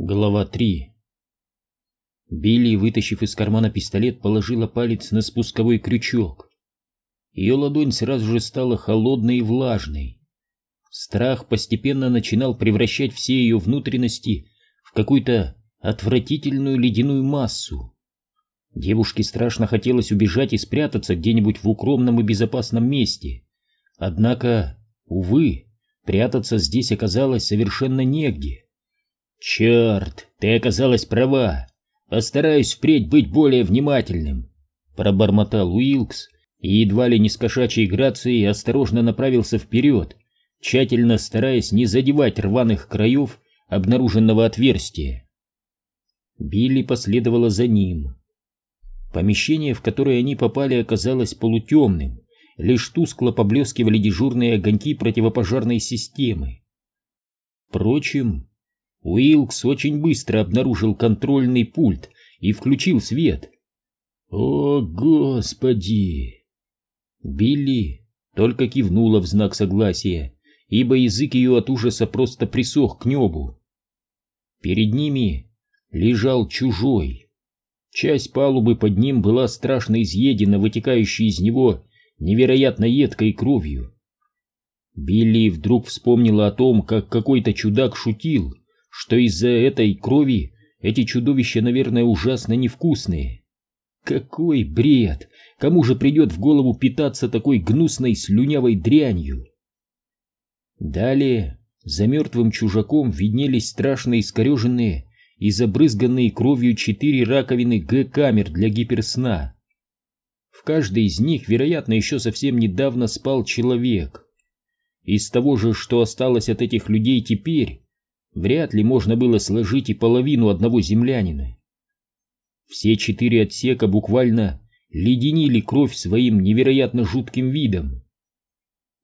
Глава 3 Билли, вытащив из кармана пистолет, положила палец на спусковой крючок. Ее ладонь сразу же стала холодной и влажной. Страх постепенно начинал превращать все ее внутренности в какую-то отвратительную ледяную массу. Девушке страшно хотелось убежать и спрятаться где-нибудь в укромном и безопасном месте. Однако, увы, прятаться здесь оказалось совершенно негде. «Черт, ты оказалась права. Постараюсь впредь быть более внимательным», — пробормотал Уилкс и едва ли не с кошачьей грацией осторожно направился вперед, тщательно стараясь не задевать рваных краев обнаруженного отверстия. Билли последовала за ним. Помещение, в которое они попали, оказалось полутемным, лишь тускло поблескивали дежурные огоньки противопожарной системы. Впрочем, Уилкс очень быстро обнаружил контрольный пульт и включил свет. «О, Господи!» Билли только кивнула в знак согласия, ибо язык ее от ужаса просто присох к небу. Перед ними лежал чужой. Часть палубы под ним была страшно изъедена, вытекающей из него невероятно едкой кровью. Билли вдруг вспомнила о том, как какой-то чудак шутил, что из-за этой крови эти чудовища, наверное, ужасно невкусные. Какой бред! Кому же придет в голову питаться такой гнусной слюнявой дрянью? Далее за мертвым чужаком виднелись страшно искореженные и забрызганные кровью четыре раковины Г-камер для гиперсна. В каждой из них, вероятно, еще совсем недавно спал человек. Из того же, что осталось от этих людей теперь, вряд ли можно было сложить и половину одного землянина. Все четыре отсека буквально леденили кровь своим невероятно жутким видом.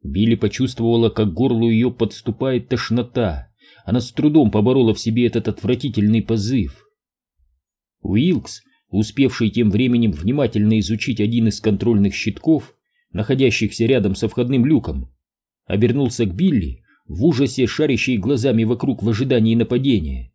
Билли почувствовала, как горлу ее подступает тошнота. Она с трудом поборола в себе этот отвратительный позыв. Уилкс, успевший тем временем внимательно изучить один из контрольных щитков, находящихся рядом со входным люком, обернулся к Билли в ужасе шарящие глазами вокруг в ожидании нападения.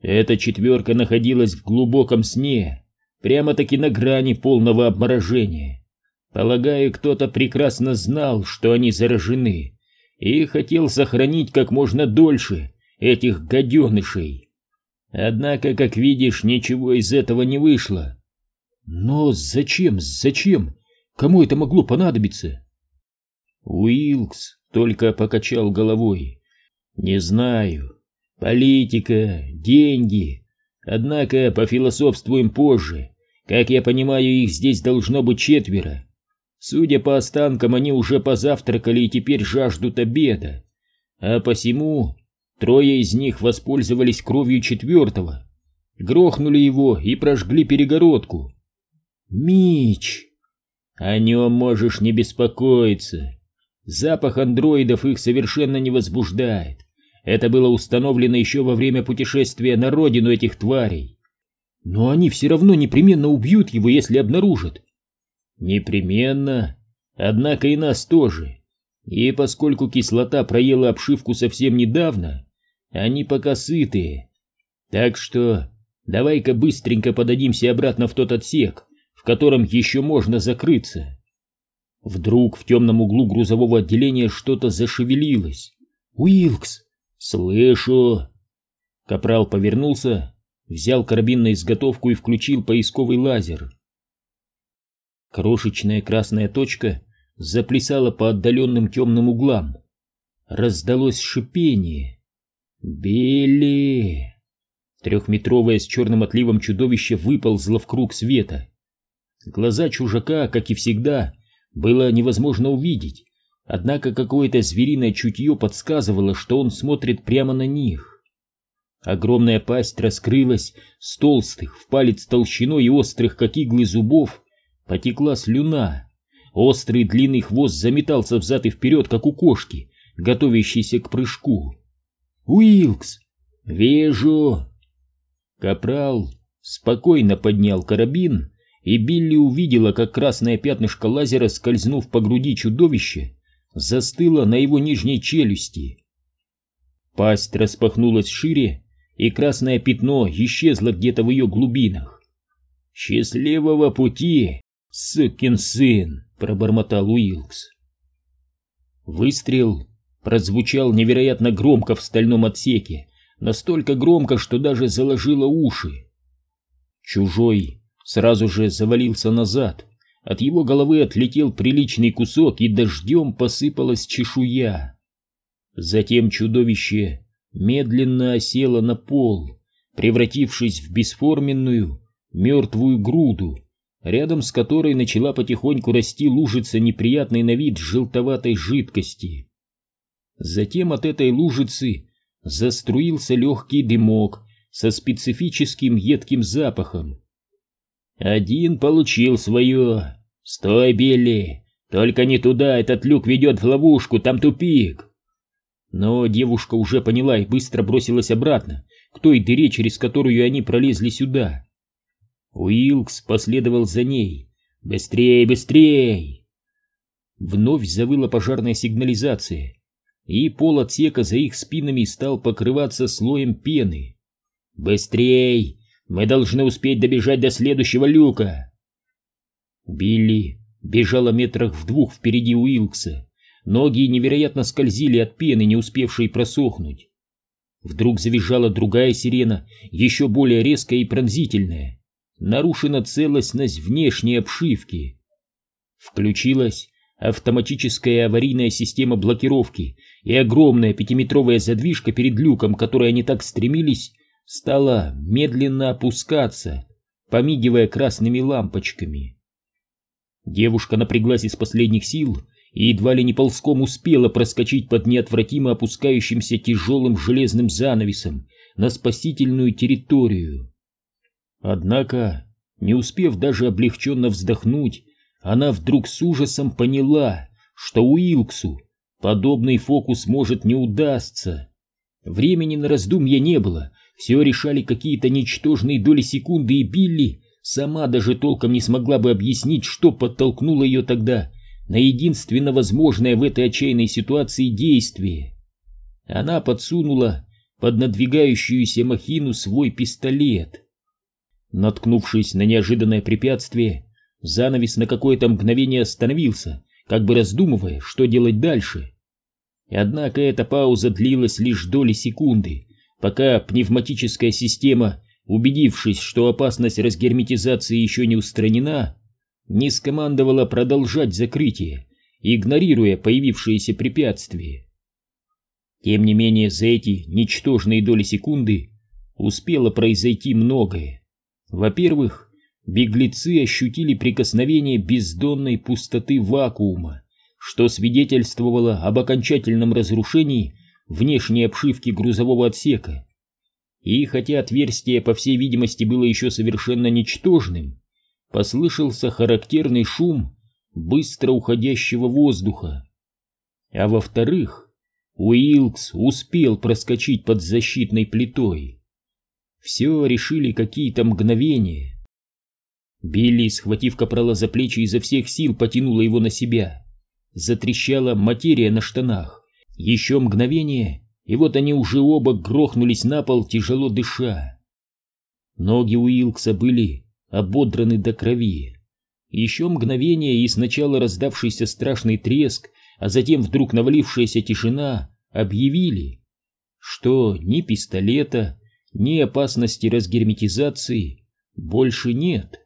Эта четверка находилась в глубоком сне, прямо-таки на грани полного обморожения. Полагаю, кто-то прекрасно знал, что они заражены, и хотел сохранить как можно дольше этих гаденышей. Однако, как видишь, ничего из этого не вышло. Но зачем, зачем? Кому это могло понадобиться? Уилкс только покачал головой. Не знаю. Политика, деньги. Однако пофилософствуем позже. Как я понимаю, их здесь должно быть четверо. Судя по останкам, они уже позавтракали и теперь жаждут обеда. А посему трое из них воспользовались кровью четвертого. Грохнули его и прожгли перегородку. Мич! О нем можешь не беспокоиться. Запах андроидов их совершенно не возбуждает. Это было установлено еще во время путешествия на родину этих тварей. Но они все равно непременно убьют его, если обнаружат. Непременно. Однако и нас тоже. И поскольку кислота проела обшивку совсем недавно, они пока сытые. Так что давай-ка быстренько подадимся обратно в тот отсек, в котором еще можно закрыться. Вдруг в темном углу грузового отделения что-то зашевелилось. «Уилкс!» «Слышу!» Капрал повернулся, взял карабин на изготовку и включил поисковый лазер. Крошечная красная точка заплясала по отдаленным темным углам. Раздалось шипение. «Билли!» Трехметровое с черным отливом чудовище выползло в круг света. Глаза чужака, как и всегда, было невозможно увидеть, однако какое-то звериное чутье подсказывало, что он смотрит прямо на них. Огромная пасть раскрылась, с толстых, в палец толщиной и острых, как иглы зубов, потекла слюна. Острый длинный хвост заметался взад и вперед, как у кошки, готовящейся к прыжку. «Уилкс! Вижу!» Капрал спокойно поднял карабин и Билли увидела, как красное пятнышко лазера, скользнув по груди чудовища, застыло на его нижней челюсти. Пасть распахнулась шире, и красное пятно исчезло где-то в ее глубинах. «Счастливого пути, сукин сын!» — пробормотал Уилкс. Выстрел прозвучал невероятно громко в стальном отсеке, настолько громко, что даже заложило уши. Чужой сразу же завалился назад, от его головы отлетел приличный кусок и дождем посыпалась чешуя. Затем чудовище медленно осело на пол, превратившись в бесформенную, мертвую груду, рядом с которой начала потихоньку расти лужица неприятной на вид желтоватой жидкости. Затем от этой лужицы заструился легкий дымок со специфическим едким запахом. Один получил свое. Стой, Билли, только не туда, этот люк ведет в ловушку, там тупик. Но девушка уже поняла и быстро бросилась обратно, к той дыре, через которую они пролезли сюда. Уилкс последовал за ней. «Быстрей, быстрей!» Вновь завыла пожарная сигнализация, и пол отсека за их спинами стал покрываться слоем пены. «Быстрей! Мы должны успеть добежать до следующего люка!» Билли бежала метрах в двух впереди Уилкса. Ноги невероятно скользили от пены, не успевшей просохнуть. Вдруг завизжала другая сирена, еще более резкая и пронзительная. Нарушена целостность внешней обшивки. Включилась автоматическая аварийная система блокировки, и огромная пятиметровая задвижка перед люком, которой они так стремились, стала медленно опускаться, помигивая красными лампочками. Девушка напряглась из последних сил и едва ли не ползком успела проскочить под неотвратимо опускающимся тяжелым железным занавесом на спасительную территорию. Однако, не успев даже облегченно вздохнуть, она вдруг с ужасом поняла, что Уилксу подобный фокус может не удастся. Времени на раздумья не было, все решали какие-то ничтожные доли секунды, и Билли сама даже толком не смогла бы объяснить, что подтолкнуло ее тогда на единственно возможное в этой отчаянной ситуации действие. Она подсунула под надвигающуюся махину свой пистолет. Наткнувшись на неожиданное препятствие, занавес на какое-то мгновение остановился, как бы раздумывая, что делать дальше. Однако эта пауза длилась лишь доли секунды, пока пневматическая система, убедившись, что опасность разгерметизации еще не устранена, не скомандовала продолжать закрытие, игнорируя появившиеся препятствия. Тем не менее, за эти ничтожные доли секунды успело произойти многое. Во-первых, беглецы ощутили прикосновение бездонной пустоты вакуума, что свидетельствовало об окончательном разрушении внешней обшивки грузового отсека. И хотя отверстие, по всей видимости, было еще совершенно ничтожным, послышался характерный шум быстро уходящего воздуха. А во-вторых, Уилкс успел проскочить под защитной плитой. Все решили какие-то мгновения. Билли, схватив капрала за плечи, изо всех сил потянула его на себя. Затрещала материя на штанах. Еще мгновение, и вот они уже оба грохнулись на пол, тяжело дыша. Ноги Уилкса были ободраны до крови. Еще мгновение, и сначала раздавшийся страшный треск, а затем вдруг навалившаяся тишина объявили, что ни пистолета, ни опасности разгерметизации больше нет.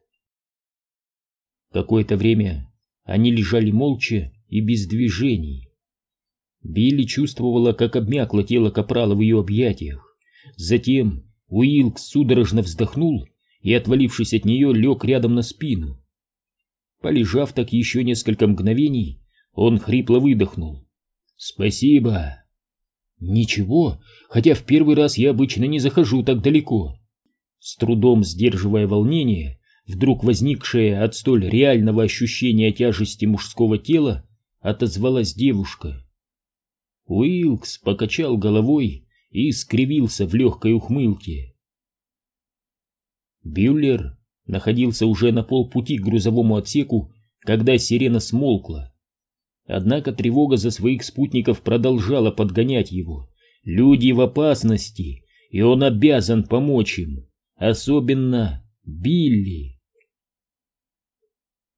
Какое-то время они лежали молча и без движений. Билли чувствовала, как обмякло тело Капрала в ее объятиях. Затем Уилкс судорожно вздохнул и, отвалившись от нее, лег рядом на спину. Полежав так еще несколько мгновений, он хрипло выдохнул. «Спасибо!» «Ничего, хотя в первый раз я обычно не захожу так далеко». С трудом сдерживая волнение, вдруг возникшее от столь реального ощущения тяжести мужского тела, отозвалась девушка. Уилкс покачал головой и скривился в легкой ухмылке. Бюллер находился уже на полпути к грузовому отсеку, когда сирена смолкла. Однако тревога за своих спутников продолжала подгонять его. Люди в опасности, и он обязан помочь им, особенно Билли.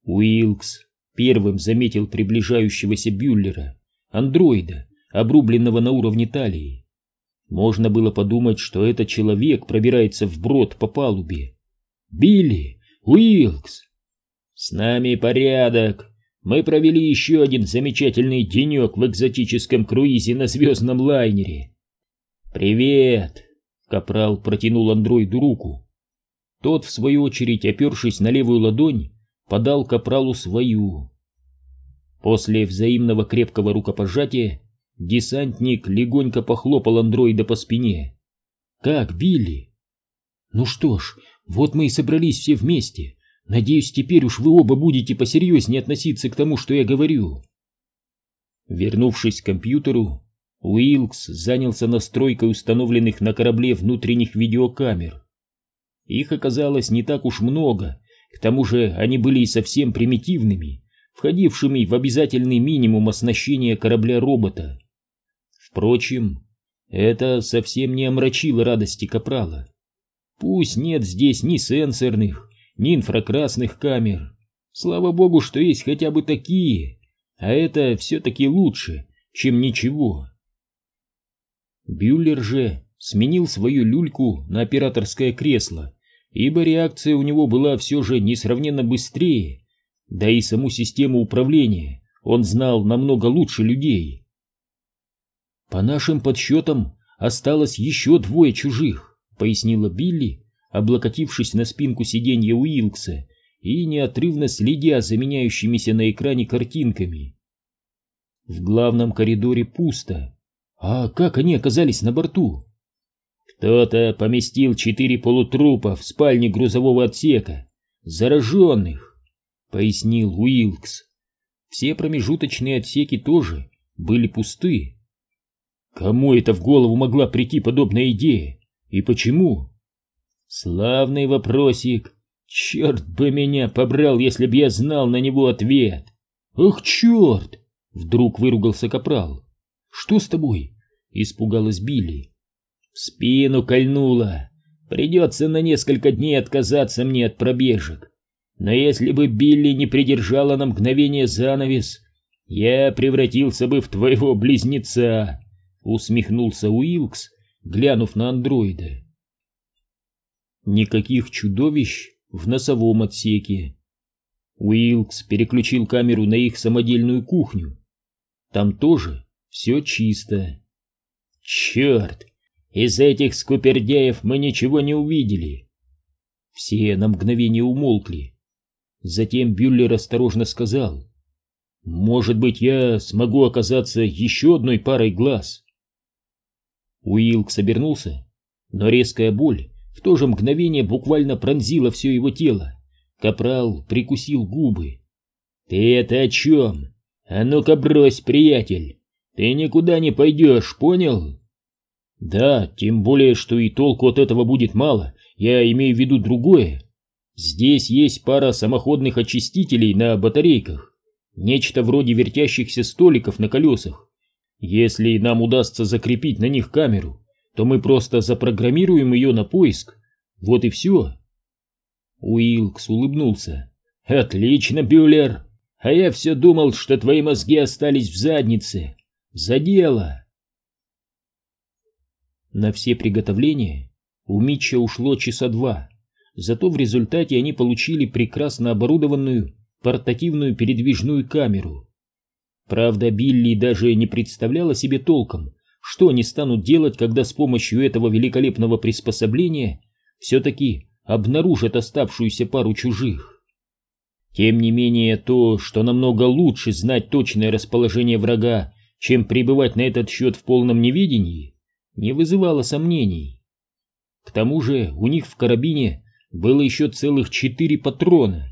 Уилкс первым заметил приближающегося Бюллера, андроида, обрубленного на уровне талии. Можно было подумать, что этот человек пробирается вброд по палубе. «Билли! Уилкс!» «С нами порядок! Мы провели еще один замечательный денек в экзотическом круизе на звездном лайнере!» «Привет!» — Капрал протянул андроиду руку. Тот, в свою очередь, опершись на левую ладонь, подал Капралу свою. После взаимного крепкого рукопожатия Десантник легонько похлопал андроида по спине. «Как, Билли?» «Ну что ж, вот мы и собрались все вместе. Надеюсь, теперь уж вы оба будете посерьезнее относиться к тому, что я говорю». Вернувшись к компьютеру, Уилкс занялся настройкой установленных на корабле внутренних видеокамер. Их оказалось не так уж много, к тому же они были и совсем примитивными, входившими в обязательный минимум оснащения корабля-робота. Впрочем, это совсем не омрачило радости Капрала. Пусть нет здесь ни сенсорных, ни инфракрасных камер. Слава богу, что есть хотя бы такие, а это все-таки лучше, чем ничего. Бюллер же сменил свою люльку на операторское кресло, ибо реакция у него была все же несравненно быстрее, да и саму систему управления он знал намного лучше людей. «По нашим подсчетам осталось еще двое чужих», — пояснила Билли, облокотившись на спинку сиденья Уилкса и неотрывно следя за меняющимися на экране картинками. В главном коридоре пусто. А как они оказались на борту? Кто-то поместил четыре полутрупа в спальне грузового отсека, зараженных, — пояснил Уилкс. Все промежуточные отсеки тоже были пусты. Кому это в голову могла прийти подобная идея? И почему? Славный вопросик. Черт бы меня побрал, если б я знал на него ответ. Ах, черт! Вдруг выругался Капрал. Что с тобой? Испугалась Билли. В спину кольнула. Придется на несколько дней отказаться мне от пробежек. Но если бы Билли не придержала на мгновение занавес, я превратился бы в твоего близнеца усмехнулся Уилкс, глянув на андроида. Никаких чудовищ в носовом отсеке. Уилкс переключил камеру на их самодельную кухню. Там тоже все чисто. Черт! Из этих скупердяев мы ничего не увидели. Все на мгновение умолкли. Затем Бюллер осторожно сказал. «Может быть, я смогу оказаться еще одной парой глаз?» Уилкс обернулся, но резкая боль в то же мгновение буквально пронзила все его тело. Капрал прикусил губы. «Ты это о чем? А ну-ка брось, приятель! Ты никуда не пойдешь, понял?» «Да, тем более, что и толку от этого будет мало, я имею в виду другое. Здесь есть пара самоходных очистителей на батарейках, нечто вроде вертящихся столиков на колесах. Если нам удастся закрепить на них камеру, то мы просто запрограммируем ее на поиск. Вот и все. Уилкс улыбнулся. Отлично, Бюллер. А я все думал, что твои мозги остались в заднице. За дело. На все приготовления у Митча ушло часа два. Зато в результате они получили прекрасно оборудованную портативную передвижную камеру. Правда, Билли даже не представляла себе толком, что они станут делать, когда с помощью этого великолепного приспособления все-таки обнаружат оставшуюся пару чужих. Тем не менее, то, что намного лучше знать точное расположение врага, чем пребывать на этот счет в полном неведении, не вызывало сомнений. К тому же у них в карабине было еще целых четыре патрона.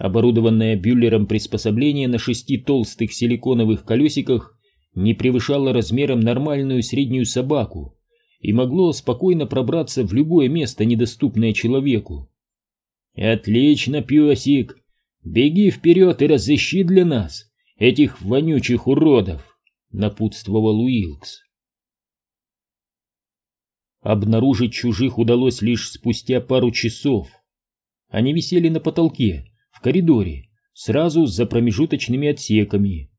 Оборудованное Бюллером приспособление на шести толстых силиконовых колесиках не превышало размером нормальную среднюю собаку и могло спокойно пробраться в любое место, недоступное человеку. «Отлично, песик! Беги вперед и разыщи для нас этих вонючих уродов!» — напутствовал Уилкс. Обнаружить чужих удалось лишь спустя пару часов. Они висели на потолке, в коридоре, сразу за промежуточными отсеками.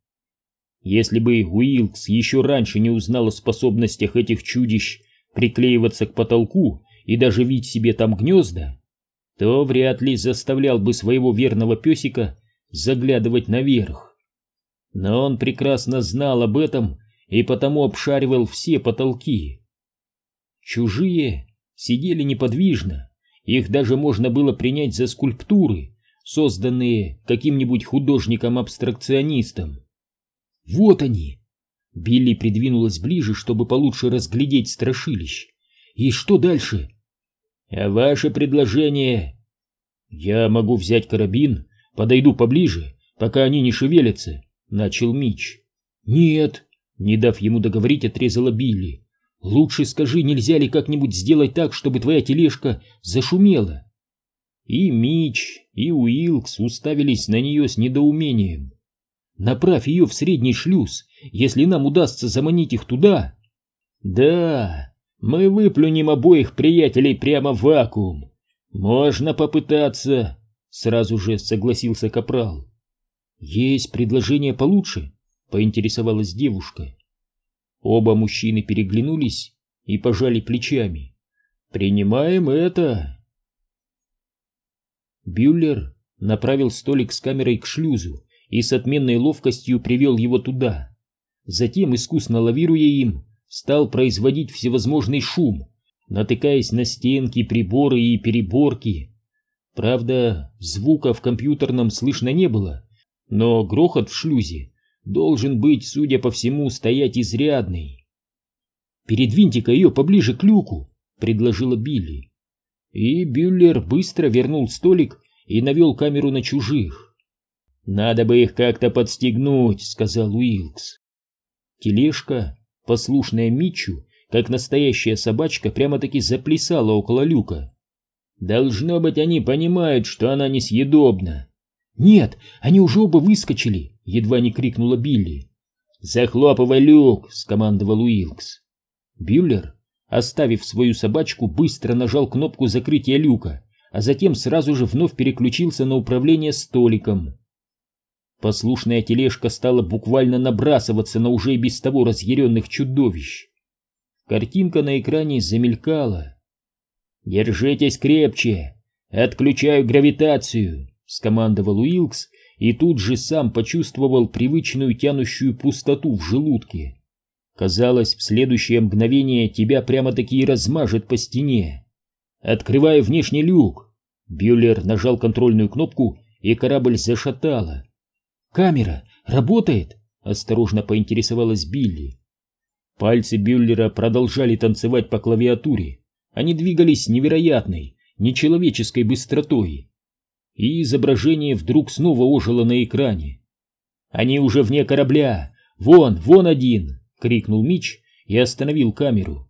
Если бы Уилкс еще раньше не узнал о способностях этих чудищ приклеиваться к потолку и даже видеть себе там гнезда, то вряд ли заставлял бы своего верного песика заглядывать наверх. Но он прекрасно знал об этом и потому обшаривал все потолки. Чужие сидели неподвижно, их даже можно было принять за скульптуры, созданные каким-нибудь художником-абстракционистом. Вот они! Билли придвинулась ближе, чтобы получше разглядеть страшилищ. И что дальше? А ваше предложение? Я могу взять карабин, подойду поближе, пока они не шевелятся, начал Мич. Нет, не дав ему договорить, отрезала Билли. Лучше скажи, нельзя ли как-нибудь сделать так, чтобы твоя тележка зашумела? И Мич, и Уилкс уставились на нее с недоумением. Направь ее в средний шлюз, если нам удастся заманить их туда. Да, мы выплюнем обоих приятелей прямо в вакуум. Можно попытаться, сразу же согласился Капрал. Есть предложение получше, поинтересовалась девушка. Оба мужчины переглянулись и пожали плечами. Принимаем это. Бюллер направил столик с камерой к шлюзу и с отменной ловкостью привел его туда. Затем, искусно лавируя им, стал производить всевозможный шум, натыкаясь на стенки, приборы и переборки. Правда, звука в компьютерном слышно не было, но грохот в шлюзе должен быть, судя по всему, стоять изрядный. «Передвиньте-ка ее поближе к люку», — предложила Билли. И Бюллер быстро вернул столик и навел камеру на чужих. «Надо бы их как-то подстегнуть», — сказал Уилкс. Тележка, послушная Митчу, как настоящая собачка, прямо-таки заплясала около люка. «Должно быть, они понимают, что она несъедобна». «Нет, они уже оба выскочили!» — едва не крикнула Билли. «Захлопывай люк!» — скомандовал Уилкс. Бюллер, оставив свою собачку, быстро нажал кнопку закрытия люка, а затем сразу же вновь переключился на управление столиком. Послушная тележка стала буквально набрасываться на уже и без того разъяренных чудовищ. Картинка на экране замелькала. «Держитесь крепче! Отключаю гравитацию!» — скомандовал Уилкс, и тут же сам почувствовал привычную тянущую пустоту в желудке. Казалось, в следующее мгновение тебя прямо-таки и размажет по стене. «Открываю внешний люк!» Бюллер нажал контрольную кнопку, и корабль зашатало. «Камера работает?» — осторожно поинтересовалась Билли. Пальцы Бюллера продолжали танцевать по клавиатуре. Они двигались невероятной, нечеловеческой быстротой. И изображение вдруг снова ожило на экране. «Они уже вне корабля! Вон, вон один!» — крикнул Мич и остановил камеру.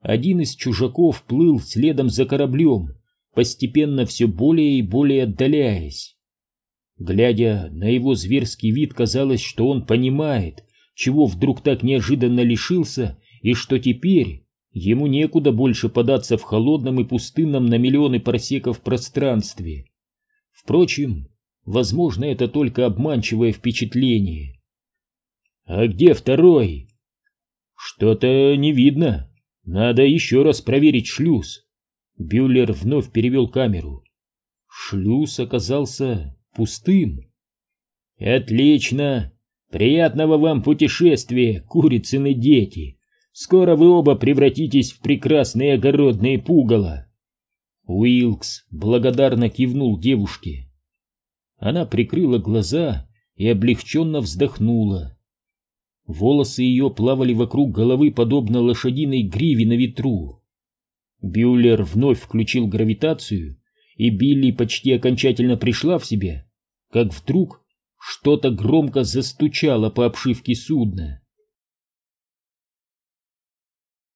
Один из чужаков плыл следом за кораблем, постепенно все более и более отдаляясь. Глядя на его зверский вид, казалось, что он понимает, чего вдруг так неожиданно лишился, и что теперь ему некуда больше податься в холодном и пустынном на миллионы парсеков пространстве. Впрочем, возможно, это только обманчивое впечатление. «А где второй?» «Что-то не видно. Надо еще раз проверить шлюз». Бюллер вновь перевел камеру. Шлюз оказался пустым. «Отлично! Приятного вам путешествия, курицыны дети! Скоро вы оба превратитесь в прекрасные огородные пугало!» Уилкс благодарно кивнул девушке. Она прикрыла глаза и облегченно вздохнула. Волосы ее плавали вокруг головы, подобно лошадиной гриве на ветру. Бюллер вновь включил гравитацию, и Билли почти окончательно пришла в себя, как вдруг что-то громко застучало по обшивке судна.